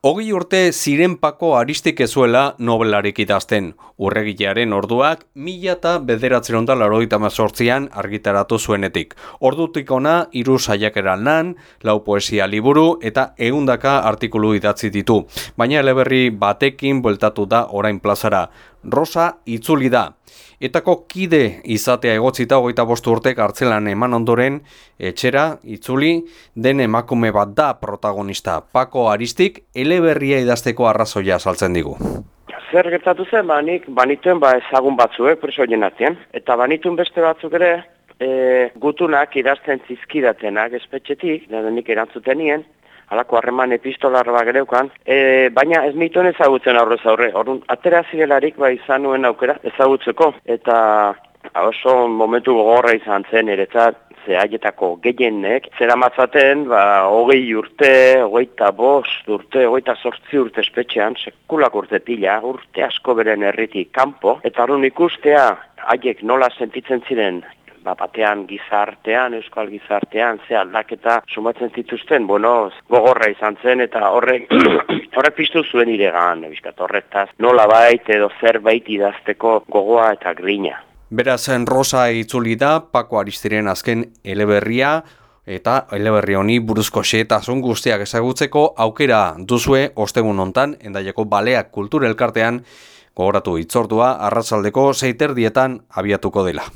Hogei urte zirenpako aristik ezuela nobelarik idazten. Urregilearen orduak mila eta bederatzen da mazortzian argitaratu zuenetik. Ordutik ona, iru saiakeran lan, lau poesia liburu eta egundaka artikulu idatzi ditu. Baina eleberri batekin bueltatu da orain plazara. Rosa itzuli da. Etako kide izatea egotzita hogeita bostu urtek hartzelan eman ondoren, etxera, itzuli, den emakume bat da protagonista. Pako Aristik, eleberria idazteko arrazoia saltzen digu. Zer gertatu zen, banik, banituen ba ezagun batzuek, preso atien. Eta banituen beste batzuk ere, e, gutunak idazten zizkidatenak espetxetik, da denik erantzuten nien, halako harreman epistolar bat gereukan, e, baina ez nituen ezagutzen aurrez aurre. Orduan, atera zirelarik ba izan nuen aukera ezagutzeko, eta oso momentu gogorra izan zen eretzat, ze haietako gehienek, zera matzaten, ba, hogei urte, hogeita bost urte, hogeita sortzi urte espetxean, sekulak urte tila, urte asko beren herritik kanpo, eta horren ikustea, haiek nola sentitzen ziren ba, batean gizartean, euskal gizartean, ze aldaketa sumatzen zituzten, bueno, gogorra izan zen, eta horrek, horrek piztu zuen iregan, ebiskat, horretaz, nola bait edo zerbait idazteko gogoa eta grina. Beraz, Rosa itzuli da, Pako Aristiren azken eleberria, eta eleberri honi buruzko xeetasun guztiak ezagutzeko aukera duzue ostegun hontan endaieko baleak kulturelkartean gogoratu itzordua arratsaldeko zeiterdietan abiatuko dela.